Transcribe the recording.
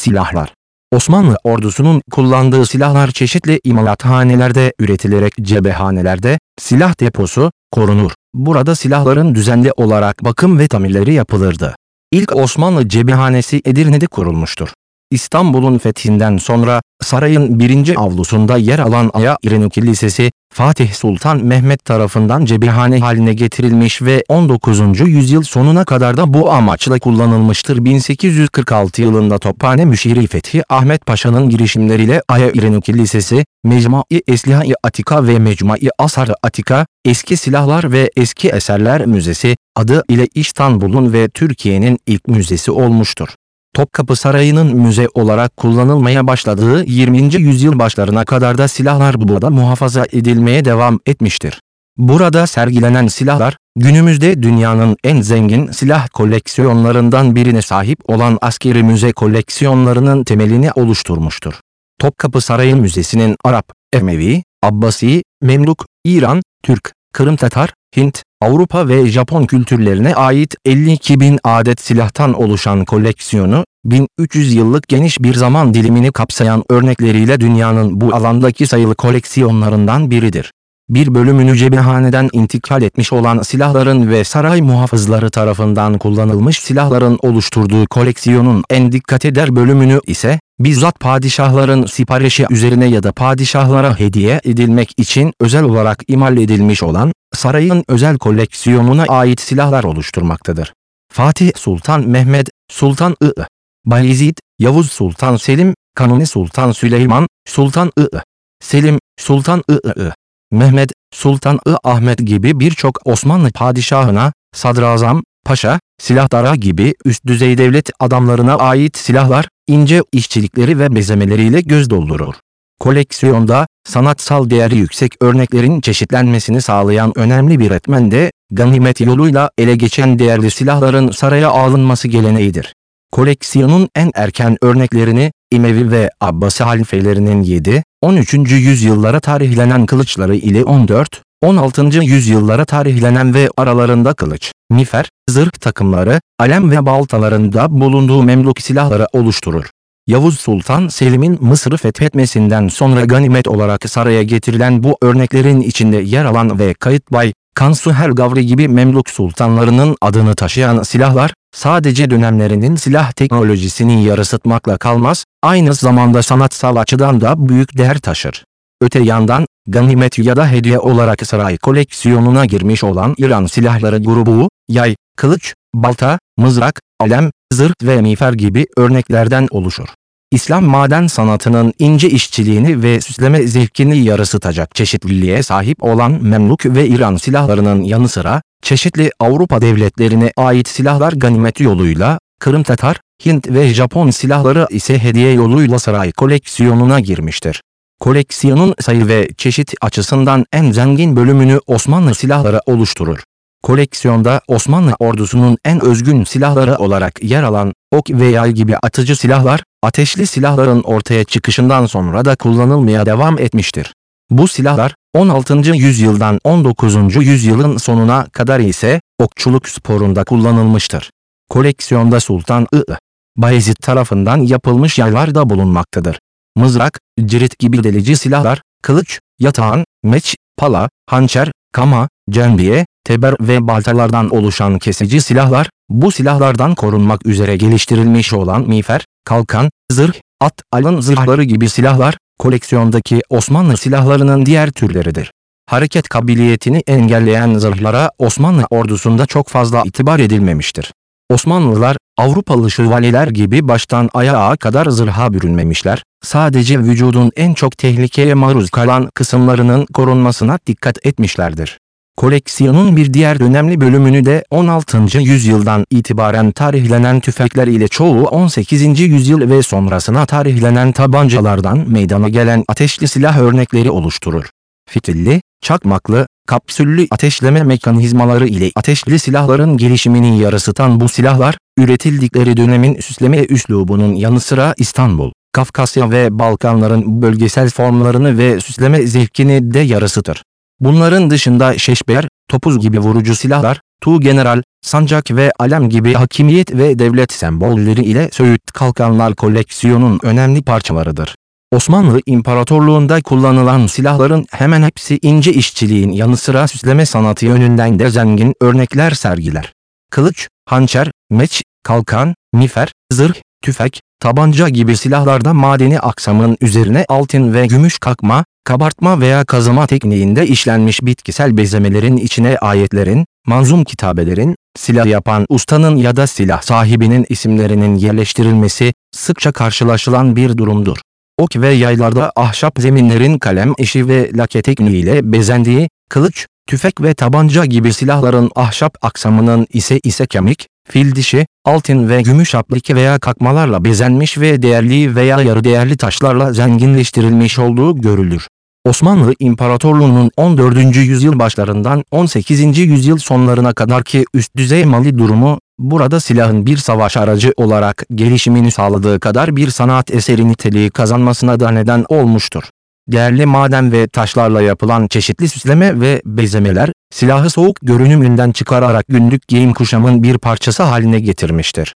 Silahlar Osmanlı ordusunun kullandığı silahlar çeşitli imalathanelerde üretilerek cebehanelerde, silah deposu, korunur. Burada silahların düzenli olarak bakım ve tamirleri yapılırdı. İlk Osmanlı cebehanesi Edirne'de kurulmuştur. İstanbul'un fethinden sonra sarayın birinci avlusunda yer alan Aya İreni Kilisesi, Fatih Sultan Mehmet tarafından cebihane haline getirilmiş ve 19. yüzyıl sonuna kadar da bu amaçla kullanılmıştır. 1846 yılında Tophane Müşiri Fethi Ahmet Paşa'nın girişimleriyle Aya İreni Kilisesi, Mecmai Esliha-i Atika ve Mecmai Asar-ı Atika, Eski Silahlar ve Eski Eserler Müzesi adı ile İstanbul'un ve Türkiye'nin ilk müzesi olmuştur. Topkapı Sarayı'nın müze olarak kullanılmaya başladığı 20. yüzyıl başlarına kadar da silahlar burada muhafaza edilmeye devam etmiştir. Burada sergilenen silahlar, günümüzde dünyanın en zengin silah koleksiyonlarından birine sahip olan askeri müze koleksiyonlarının temelini oluşturmuştur. Topkapı Sarayı Müzesi'nin Arap, Emevi, Abbasi, Memluk, İran, Türk, Kırım Tatar, Hint, Avrupa ve Japon kültürlerine ait 52 bin adet silahtan oluşan koleksiyonu, 1300 yıllık geniş bir zaman dilimini kapsayan örnekleriyle dünyanın bu alandaki sayılı koleksiyonlarından biridir. Bir bölümünü cebehaneden intikal etmiş olan silahların ve saray muhafızları tarafından kullanılmış silahların oluşturduğu koleksiyonun en dikkat eder bölümünü ise, bizzat padişahların siparişi üzerine ya da padişahlara hediye edilmek için özel olarak imal edilmiş olan, sarayın özel koleksiyonuna ait silahlar oluşturmaktadır. Fatih Sultan Mehmet, Sultan I. Bayezid, Yavuz Sultan Selim, Kanuni Sultan Süleyman, Sultan I. Selim, Sultan I. Mehmet, Sultan I. Ahmet gibi birçok Osmanlı padişahına, sadrazam, paşa, silahdara gibi üst düzey devlet adamlarına ait silahlar, ince işçilikleri ve bezemeleriyle göz doldurur. Koleksiyonda, sanatsal değeri yüksek örneklerin çeşitlenmesini sağlayan önemli bir etmen de, ganimet yoluyla ele geçen değerli silahların saraya alınması geleneğidir. Koleksiyonun en erken örneklerini, İmevi ve Abbasi halifelerinin 7, 13. yüzyıllara tarihlenen kılıçları ile 14, 16. yüzyıllara tarihlenen ve aralarında kılıç, mifer, zırh takımları, alem ve baltalarında bulunduğu Memluk silahları oluşturur. Yavuz Sultan Selim'in Mısır'ı fethetmesinden sonra ganimet olarak saraya getirilen bu örneklerin içinde yer alan ve Kayıtbay, Kansu Gavri gibi Memluk sultanlarının adını taşıyan silahlar, sadece dönemlerinin silah teknolojisini yarısıtmakla kalmaz, aynı zamanda sanatsal açıdan da büyük değer taşır. Öte yandan, ganimet ya da hediye olarak saray koleksiyonuna girmiş olan İran silahları grubu, yay, kılıç, balta, mızrak, alem, zırh ve miğfer gibi örneklerden oluşur. İslam maden sanatının ince işçiliğini ve süsleme zevkini yarısıtacak çeşitliliğe sahip olan Memluk ve İran silahlarının yanı sıra, çeşitli Avrupa devletlerine ait silahlar ganimet yoluyla, Kırım Tatar, Hint ve Japon silahları ise hediye yoluyla saray koleksiyonuna girmiştir. Koleksiyonun sayı ve çeşit açısından en zengin bölümünü Osmanlı silahları oluşturur. Koleksiyonda Osmanlı ordusunun en özgün silahları olarak yer alan ok ve yay gibi atıcı silahlar, ateşli silahların ortaya çıkışından sonra da kullanılmaya devam etmiştir. Bu silahlar 16. yüzyıldan 19. yüzyılın sonuna kadar ise okçuluk sporunda kullanılmıştır. Koleksiyonda Sultan I. Bayezid tarafından yapılmış yaylar da bulunmaktadır. Mızrak, cirit gibi delici silahlar, kılıç, yatağan, meç, pala, hançer, kama, cembiye, teber ve baltalardan oluşan kesici silahlar, bu silahlardan korunmak üzere geliştirilmiş olan miğfer, kalkan, zırh, at, alın zırhları gibi silahlar, koleksiyondaki Osmanlı silahlarının diğer türleridir. Hareket kabiliyetini engelleyen zırhlara Osmanlı ordusunda çok fazla itibar edilmemiştir. Osmanlılar, Avrupalı şövalyeler gibi baştan ayağa kadar zırha bürünmemişler, sadece vücudun en çok tehlikeye maruz kalan kısımlarının korunmasına dikkat etmişlerdir. Koleksiyonun bir diğer önemli bölümünü de 16. yüzyıldan itibaren tarihlenen tüfekler ile çoğu 18. yüzyıl ve sonrasına tarihlenen tabancalardan meydana gelen ateşli silah örnekleri oluşturur. Fitilli, çakmaklı, kapsüllü ateşleme mekanizmaları ile ateşli silahların gelişimini yarısıtan bu silahlar, üretildikleri dönemin süsleme üslubunun yanı sıra İstanbul, Kafkasya ve Balkanların bölgesel formlarını ve süsleme zevkini de yarısıtır. Bunların dışında şeşber, topuz gibi vurucu silahlar, tuğ general, sancak ve alem gibi hakimiyet ve devlet sembolleri ile Söğüt Kalkanlar koleksiyonun önemli parçalarıdır. Osmanlı İmparatorluğunda kullanılan silahların hemen hepsi ince işçiliğin yanı sıra süsleme sanatı yönünden de zengin örnekler sergiler. Kılıç, hançer, meç, kalkan, mifer, zırh, tüfek, tabanca gibi silahlarda madeni aksamın üzerine altın ve gümüş kakma, kabartma veya kazıma tekniğinde işlenmiş bitkisel bezemelerin içine ayetlerin, manzum kitabelerin, silah yapan ustanın ya da silah sahibinin isimlerinin yerleştirilmesi sıkça karşılaşılan bir durumdur. Ok ve yaylarda ahşap zeminlerin kalem işi ve lake tekniğiyle bezendiği, kılıç, tüfek ve tabanca gibi silahların ahşap aksamının ise ise kemik, fil dişi, altın ve gümüş aplike veya kakmalarla bezenmiş ve değerli veya yarı değerli taşlarla zenginleştirilmiş olduğu görülür. Osmanlı İmparatorluğu'nun 14. yüzyıl başlarından 18. yüzyıl sonlarına kadar ki üst düzey mali durumu, burada silahın bir savaş aracı olarak gelişimini sağladığı kadar bir sanat eseri niteliği kazanmasına da neden olmuştur. Değerli maden ve taşlarla yapılan çeşitli süsleme ve bezemeler, silahı soğuk görünümünden çıkararak günlük giyim kuşamın bir parçası haline getirmiştir.